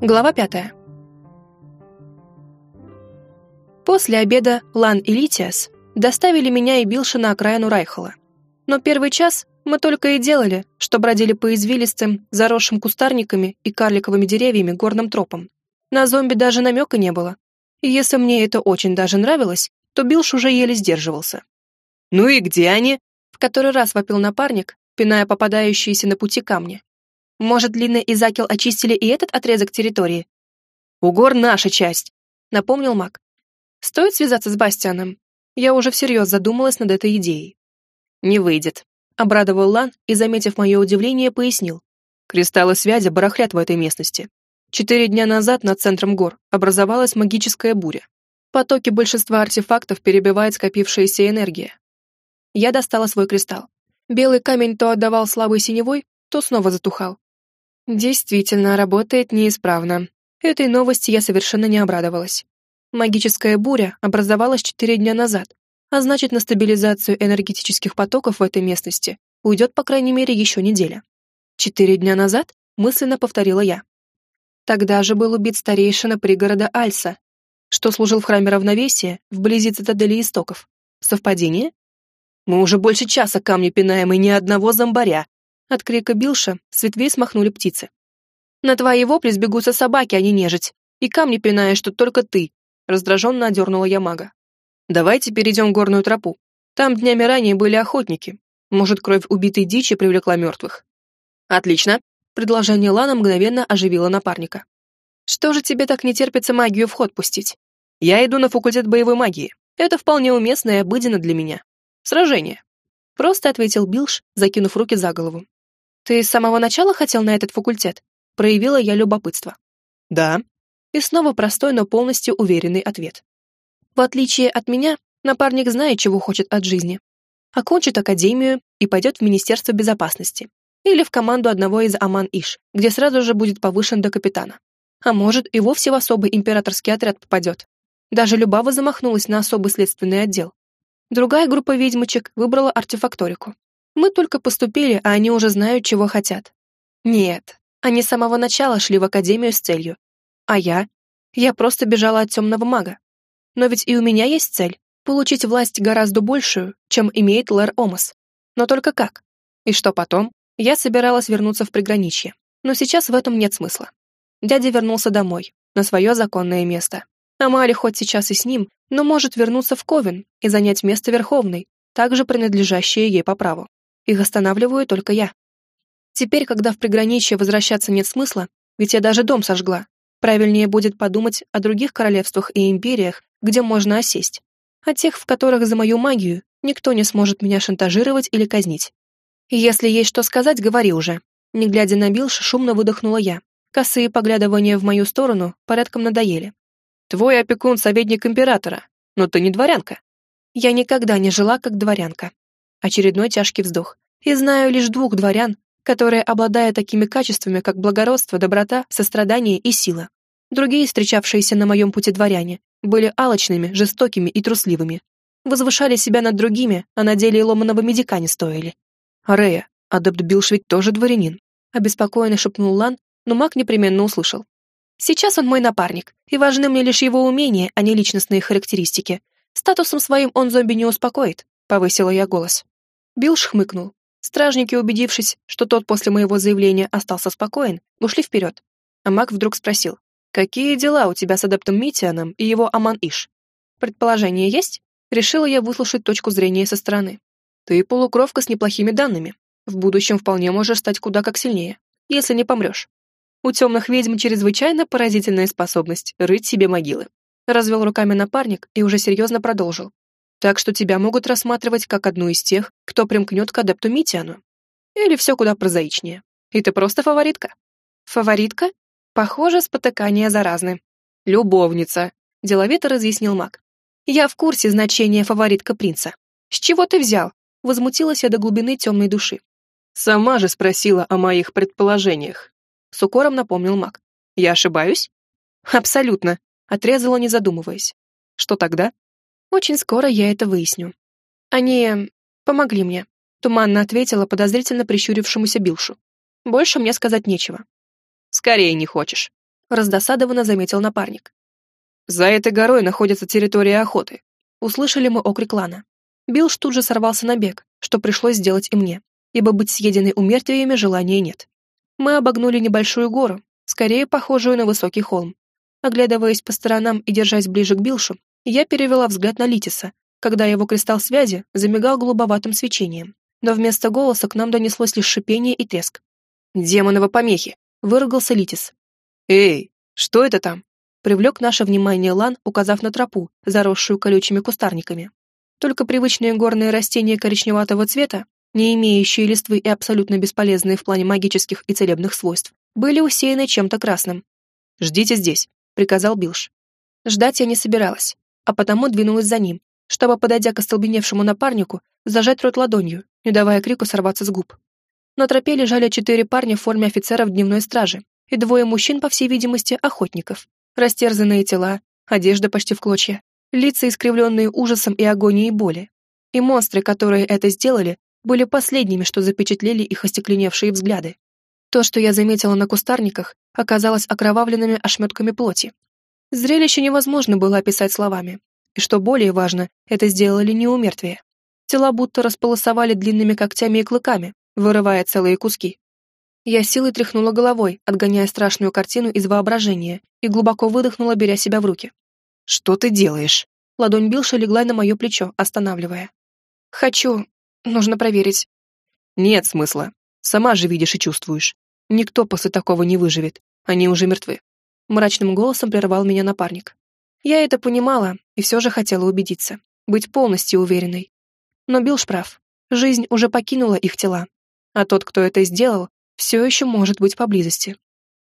Глава пятая. После обеда Лан и Литиас доставили меня и Билша на окраину Райхола. Но первый час мы только и делали, что бродили по извилистым, заросшим кустарниками и карликовыми деревьями горным тропам. На зомби даже намека не было. И если мне это очень даже нравилось, то Билш уже еле сдерживался. «Ну и где они?» В который раз вопил напарник, пиная попадающиеся на пути камни. Может, Лина и Закел очистили и этот отрезок территории? У гор наша часть, напомнил Мак. Стоит связаться с Бастианом? Я уже всерьез задумалась над этой идеей. Не выйдет, обрадовал Лан и, заметив мое удивление, пояснил. Кристаллы связи барахлят в этой местности. Четыре дня назад над центром гор образовалась магическая буря. Потоки большинства артефактов перебивает скопившаяся энергия. Я достала свой кристалл. Белый камень то отдавал слабой синевой, то снова затухал. Действительно, работает неисправно. Этой новости я совершенно не обрадовалась. Магическая буря образовалась четыре дня назад, а значит, на стабилизацию энергетических потоков в этой местности уйдет по крайней мере еще неделя. Четыре дня назад мысленно повторила я. Тогда же был убит старейшина пригорода Альса, что служил в храме равновесия вблизи цитадели истоков. Совпадение? Мы уже больше часа камни пинаем и ни одного зомбаря, от крика Билша с ветвей смахнули птицы. «На твои вопли сбегутся собаки, а не нежить, и камни пинаешь, что только ты», раздраженно одернула я мага. «Давайте перейдем горную тропу. Там днями ранее были охотники. Может, кровь убитой дичи привлекла мертвых?» «Отлично!» Предложение Лана мгновенно оживило напарника. «Что же тебе так не терпится магию в ход пустить? Я иду на факультет боевой магии. Это вполне уместно и обыденно для меня. Сражение!» Просто ответил Билш, закинув руки за голову. «Ты с самого начала хотел на этот факультет?» Проявила я любопытство. «Да». И снова простой, но полностью уверенный ответ. В отличие от меня, напарник знает, чего хочет от жизни. Окончит академию и пойдет в Министерство безопасности. Или в команду одного из Аман-Иш, где сразу же будет повышен до капитана. А может, и вовсе в особый императорский отряд попадет. Даже Любава замахнулась на особый следственный отдел. Другая группа ведьмочек выбрала артефакторику. Мы только поступили, а они уже знают, чего хотят. Нет, они с самого начала шли в академию с целью. А я? Я просто бежала от темного мага. Но ведь и у меня есть цель — получить власть гораздо большую, чем имеет Лэр Омас. Но только как? И что потом? Я собиралась вернуться в приграничье. Но сейчас в этом нет смысла. Дядя вернулся домой, на свое законное место. Амали хоть сейчас и с ним, но может вернуться в Ковен и занять место Верховной, также принадлежащее ей по праву. Их останавливаю только я. Теперь, когда в приграничье возвращаться нет смысла, ведь я даже дом сожгла, правильнее будет подумать о других королевствах и империях, где можно осесть, о тех, в которых за мою магию никто не сможет меня шантажировать или казнить. Если есть что сказать, говори уже. Не глядя на Билш, шумно выдохнула я. Косые поглядывания в мою сторону порядком надоели. Твой опекун — советник императора, но ты не дворянка. Я никогда не жила как дворянка. Очередной тяжкий вздох. И знаю лишь двух дворян, которые обладают такими качествами, как благородство, доброта, сострадание и сила. Другие, встречавшиеся на моем пути дворяне, были алчными, жестокими и трусливыми. Возвышали себя над другими, а на деле и ломаного медика не стоили. «Рея, адепт Билш тоже дворянин», — обеспокоенно шепнул Лан, но маг непременно услышал. «Сейчас он мой напарник, и важны мне лишь его умения, а не личностные характеристики. Статусом своим он зомби не успокоит», — повысила я голос. Билш хмыкнул. Стражники, убедившись, что тот после моего заявления остался спокоен, ушли вперед. А маг вдруг спросил, «Какие дела у тебя с адептом Митианом и его Аман-Иш?» «Предположение есть?» Решила я выслушать точку зрения со стороны. «Ты полукровка с неплохими данными. В будущем вполне можешь стать куда как сильнее, если не помрешь. У темных ведьм чрезвычайно поразительная способность рыть себе могилы». Развел руками напарник и уже серьезно продолжил. Так что тебя могут рассматривать как одну из тех, кто примкнет к адепту Митиану. Или все куда прозаичнее. И ты просто фаворитка. Фаворитка? Похоже, спотыкания заразны. Любовница, деловито разъяснил маг. Я в курсе значения фаворитка принца. С чего ты взял? Возмутилась я до глубины темной души. Сама же спросила о моих предположениях. С укором напомнил маг. Я ошибаюсь? Абсолютно, отрезала, не задумываясь. Что тогда? Очень скоро я это выясню. Они помогли мне, туманно ответила подозрительно прищурившемуся Билшу. Больше мне сказать нечего. Скорее не хочешь. раздосадованно заметил напарник. «За этой горой находится территория охоты». Услышали мы окрик Лана. Билш тут же сорвался на бег, что пришлось сделать и мне, ибо быть съеденной умертвиями желания нет. Мы обогнули небольшую гору, скорее похожую на высокий холм. Оглядываясь по сторонам и держась ближе к Билшу, я перевела взгляд на Литиса, когда его кристалл связи замигал голубоватым свечением, но вместо голоса к нам донеслось лишь шипение и треск. «Демоново помехи!» — выругался Литис. «Эй, что это там?» Привлек наше внимание Лан, указав на тропу, заросшую колючими кустарниками. Только привычные горные растения коричневатого цвета, не имеющие листвы и абсолютно бесполезные в плане магических и целебных свойств, были усеяны чем-то красным. «Ждите здесь», — приказал Билш. Ждать я не собиралась, а потому двинулась за ним, чтобы, подойдя к остолбеневшему напарнику, зажать рот ладонью, не давая крику сорваться с губ. На тропе лежали четыре парня в форме офицеров дневной стражи и двое мужчин, по всей видимости, охотников. Растерзанные тела, одежда почти в клочья, лица, искривленные ужасом и агонией боли. И монстры, которые это сделали, были последними, что запечатлели их остекленевшие взгляды. То, что я заметила на кустарниках, оказалось окровавленными ошметками плоти. Зрелище невозможно было описать словами, и что более важно, это сделали не у мертвия. Тела будто располосовали длинными когтями и клыками, вырывая целые куски. Я силой тряхнула головой, отгоняя страшную картину из воображения, и глубоко выдохнула, беря себя в руки. «Что ты делаешь?» Ладонь Билша легла на мое плечо, останавливая. «Хочу. Нужно проверить». «Нет смысла. Сама же видишь и чувствуешь. Никто после такого не выживет. Они уже мертвы». Мрачным голосом прервал меня напарник. Я это понимала и все же хотела убедиться, быть полностью уверенной. Но Билш прав. Жизнь уже покинула их тела. А тот, кто это сделал, все еще может быть поблизости.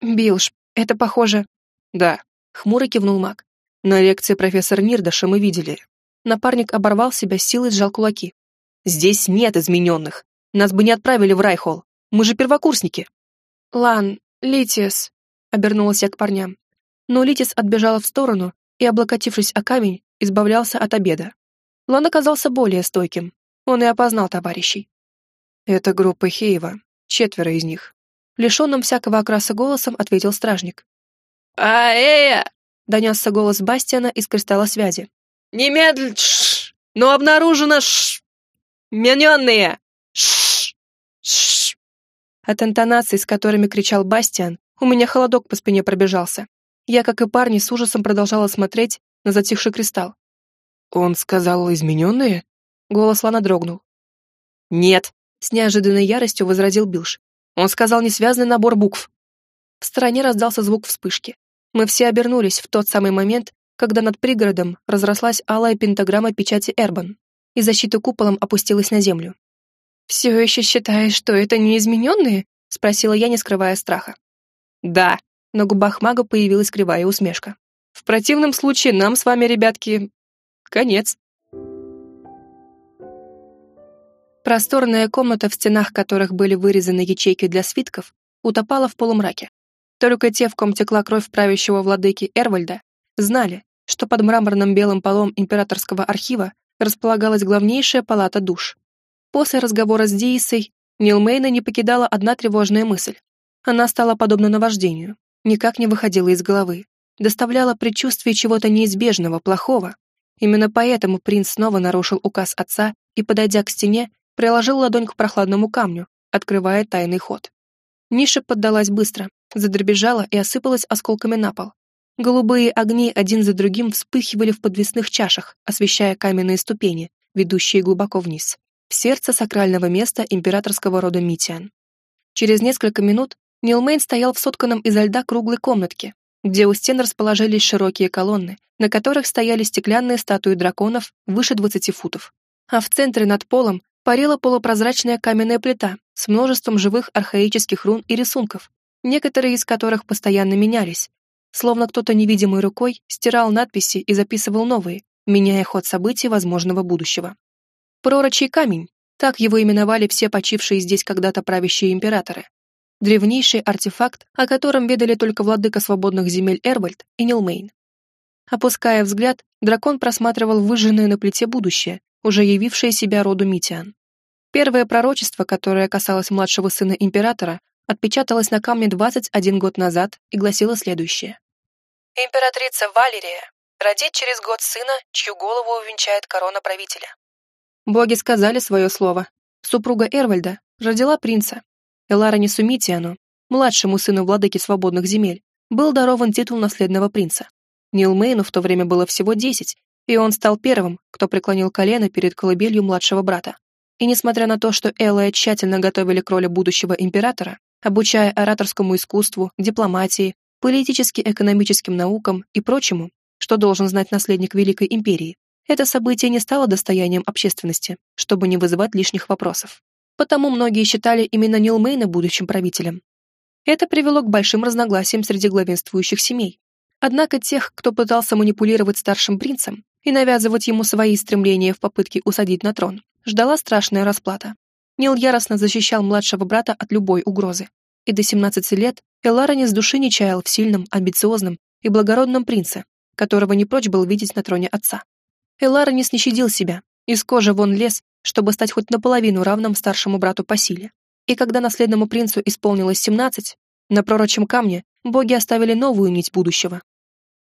«Билш, это похоже...» «Да», — хмуро кивнул маг. «На лекции профессора Нирдаша мы видели». Напарник оборвал себя силой сжал кулаки. «Здесь нет измененных. Нас бы не отправили в Райхолл. Мы же первокурсники». «Лан, Литис», — обернулась я к парням. Но Литис отбежала в сторону и, облокотившись о камень, избавлялся от обеда. Лан оказался более стойким. Он и опознал товарищей. «Это группа Хеева, четверо из них». Лишенным всякого окраса голосом ответил стражник. «А-э-э!» — донесся голос Бастиана из кристалла связи. «Немедленно! Но обнаружено ш... мененные! Ш... Ш...» От интонаций, с которыми кричал Бастиан, у меня холодок по спине пробежался. Я, как и парни, с ужасом продолжала смотреть на затихший кристалл. «Он сказал измененные?» Голос Лана дрогнул. «Нет», — с неожиданной яростью возразил Билш. «Он сказал несвязный набор букв». В стороне раздался звук вспышки. Мы все обернулись в тот самый момент, когда над пригородом разрослась алая пентаграмма печати Эрбан, и защита куполом опустилась на землю. «Все еще считаешь, что это не измененные?» — спросила я, не скрывая страха. «Да», на губах мага появилась кривая усмешка. «В противном случае нам с вами, ребятки, конец». Просторная комната, в стенах которых были вырезаны ячейки для свитков, утопала в полумраке. Только те, в ком текла кровь правящего владыки Эрвальда, знали, что под мраморным белым полом императорского архива располагалась главнейшая палата душ. После разговора с Диисой Нилмейна не покидала одна тревожная мысль. Она стала подобна наваждению никак не выходила из головы, доставляла предчувствие чего-то неизбежного, плохого. Именно поэтому принц снова нарушил указ отца и, подойдя к стене, приложил ладонь к прохладному камню, открывая тайный ход. Ниша поддалась быстро, задребезжала и осыпалась осколками на пол. Голубые огни один за другим вспыхивали в подвесных чашах, освещая каменные ступени, ведущие глубоко вниз, в сердце сакрального места императорского рода Митиан. Через несколько минут Нилмейн стоял в сотканном изо льда круглой комнатке, где у стен расположились широкие колонны, на которых стояли стеклянные статуи драконов выше 20 футов. А в центре над полом парила полупрозрачная каменная плита с множеством живых архаических рун и рисунков, некоторые из которых постоянно менялись, словно кто-то невидимой рукой стирал надписи и записывал новые, меняя ход событий возможного будущего. Пророчий камень, так его именовали все почившие здесь когда-то правящие императоры, древнейший артефакт, о котором ведали только владыка свободных земель Эрвальд и Нилмейн. Опуская взгляд, дракон просматривал выжженное на плите будущее, уже явившее себя роду Митиан. Первое пророчество, которое касалось младшего сына императора, отпечаталась на камне 21 год назад и гласила следующее. «Императрица Валерия родит через год сына, чью голову увенчает корона правителя». Боги сказали свое слово. Супруга Эрвальда родила принца. Элароне Сумитиану, младшему сыну владыки свободных земель, был дарован титул наследного принца. Нил Мейну в то время было всего десять, и он стал первым, кто преклонил колено перед колыбелью младшего брата. И несмотря на то, что Элая тщательно готовили к роли будущего императора, обучая ораторскому искусству, дипломатии, политически-экономическим наукам и прочему, что должен знать наследник Великой Империи, это событие не стало достоянием общественности, чтобы не вызывать лишних вопросов. Потому многие считали именно Нилмейна будущим правителем. Это привело к большим разногласиям среди главенствующих семей. Однако тех, кто пытался манипулировать старшим принцем и навязывать ему свои стремления в попытке усадить на трон, ждала страшная расплата. Нил яростно защищал младшего брата от любой угрозы. И до 17 лет Эларани с души не чаял в сильном, амбициозном и благородном принце, которого не прочь был видеть на троне отца. Эларани не щадил себя, из кожи вон лез, чтобы стать хоть наполовину равным старшему брату по силе. И когда наследному принцу исполнилось 17, на пророчем камне боги оставили новую нить будущего.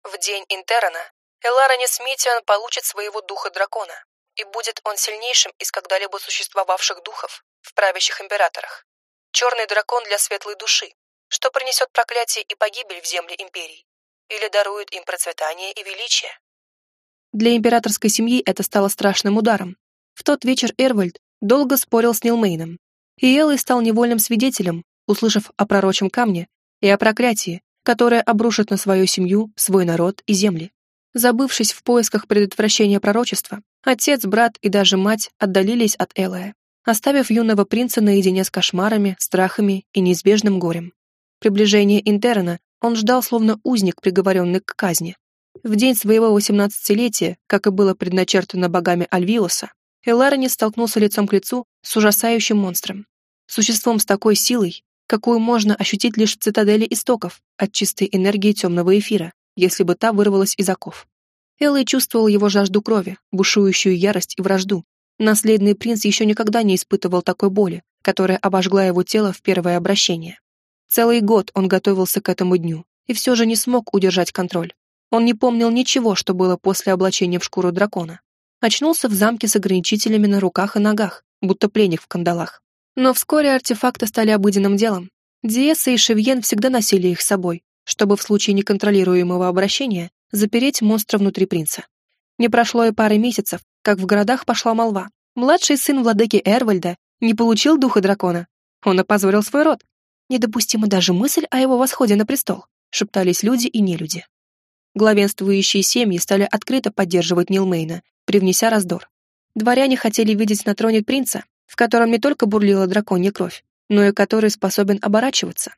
В день Интерана Эларанис Митиан получит своего духа дракона, и будет он сильнейшим из когда-либо существовавших духов в правящих императорах. Черный дракон для светлой души, что принесет проклятие и погибель в земле империй, или дарует им процветание и величие. Для императорской семьи это стало страшным ударом. В тот вечер Эрвальд долго спорил с Нилмейном, и Элой стал невольным свидетелем, услышав о пророчем камне и о проклятии, которое обрушит на свою семью, свой народ и земли. Забывшись в поисках предотвращения пророчества, отец, брат и даже мать отдалились от Элая, оставив юного принца наедине с кошмарами, страхами и неизбежным горем. Приближение Интерна он ждал словно узник, приговоренный к казни. В день своего восемнадцатилетия, как и было предначертано богами Альвиоса, Эларани столкнулся лицом к лицу с ужасающим монстром. Существом с такой силой, какую можно ощутить лишь в цитадели истоков от чистой энергии темного эфира, если бы та вырвалась из оков. Эллой чувствовал его жажду крови, бушующую ярость и вражду. Наследный принц еще никогда не испытывал такой боли, которая обожгла его тело в первое обращение. Целый год он готовился к этому дню и все же не смог удержать контроль. Он не помнил ничего, что было после облачения в шкуру дракона. Очнулся в замке с ограничителями на руках и ногах, будто пленник в кандалах. Но вскоре артефакты стали обыденным делом. Диеса и Шевьен всегда носили их с собой, чтобы в случае неконтролируемого обращения запереть монстра внутри принца. Не прошло и пары месяцев, как в городах пошла молва. Младший сын владыки Эрвальда не получил духа дракона. Он опозорил свой род. Недопустима даже мысль о его восходе на престол, шептались люди и нелюди. Главенствующие семьи стали открыто поддерживать Нилмейна, привнеся раздор. Дворяне хотели видеть на троне принца, в котором не только бурлила драконья кровь, но и который способен оборачиваться.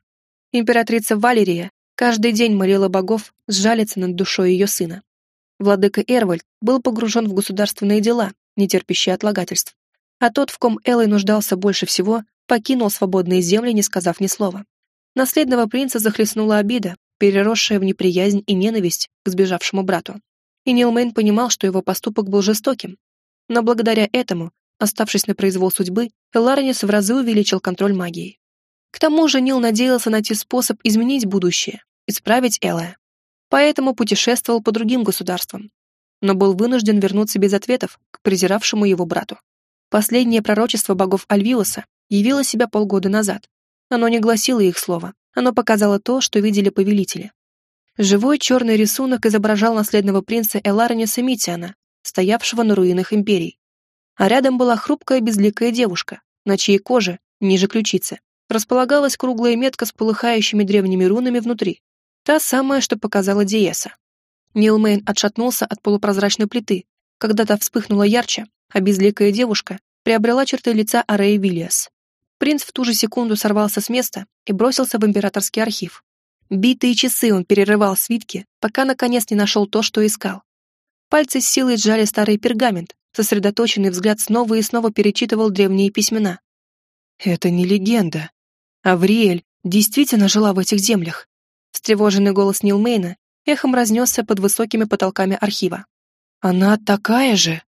Императрица Валерия каждый день молила богов сжалиться над душой ее сына. Владыка Эрвальд был погружен в государственные дела, не терпящие отлагательств. А тот, в ком Элой нуждался больше всего, покинул свободные земли, не сказав ни слова. Наследного принца захлестнула обида, переросшая в неприязнь и ненависть к сбежавшему брату. И Нилмейн понимал, что его поступок был жестоким. Но благодаря этому, оставшись на произвол судьбы, Эларнис в разы увеличил контроль магии. К тому же Нил надеялся найти способ изменить будущее, исправить Элая. Поэтому путешествовал по другим государствам, но был вынужден вернуться без ответов к презиравшему его брату. Последнее пророчество богов Альвиоса явило себя полгода назад. Оно не гласило их слова, оно показало то, что видели повелители. Живой черный рисунок изображал наследного принца Элариниса Митиана, стоявшего на руинах империй. А рядом была хрупкая безликая девушка, на чьей коже, ниже ключицы, располагалась круглая метка с полыхающими древними рунами внутри. Та самая, что показала Диеса. Нилмейн отшатнулся от полупрозрачной плиты, когда та вспыхнула ярче, а безликая девушка приобрела черты лица Ареи Виллиас. Принц в ту же секунду сорвался с места и бросился в императорский архив. Битые часы он перерывал свитки, пока наконец не нашел то, что искал. Пальцы с силой сжали старый пергамент, сосредоточенный взгляд снова и снова перечитывал древние письмена. «Это не легенда. Авриэль действительно жила в этих землях». Встревоженный голос Нилмейна эхом разнесся под высокими потолками архива. «Она такая же!»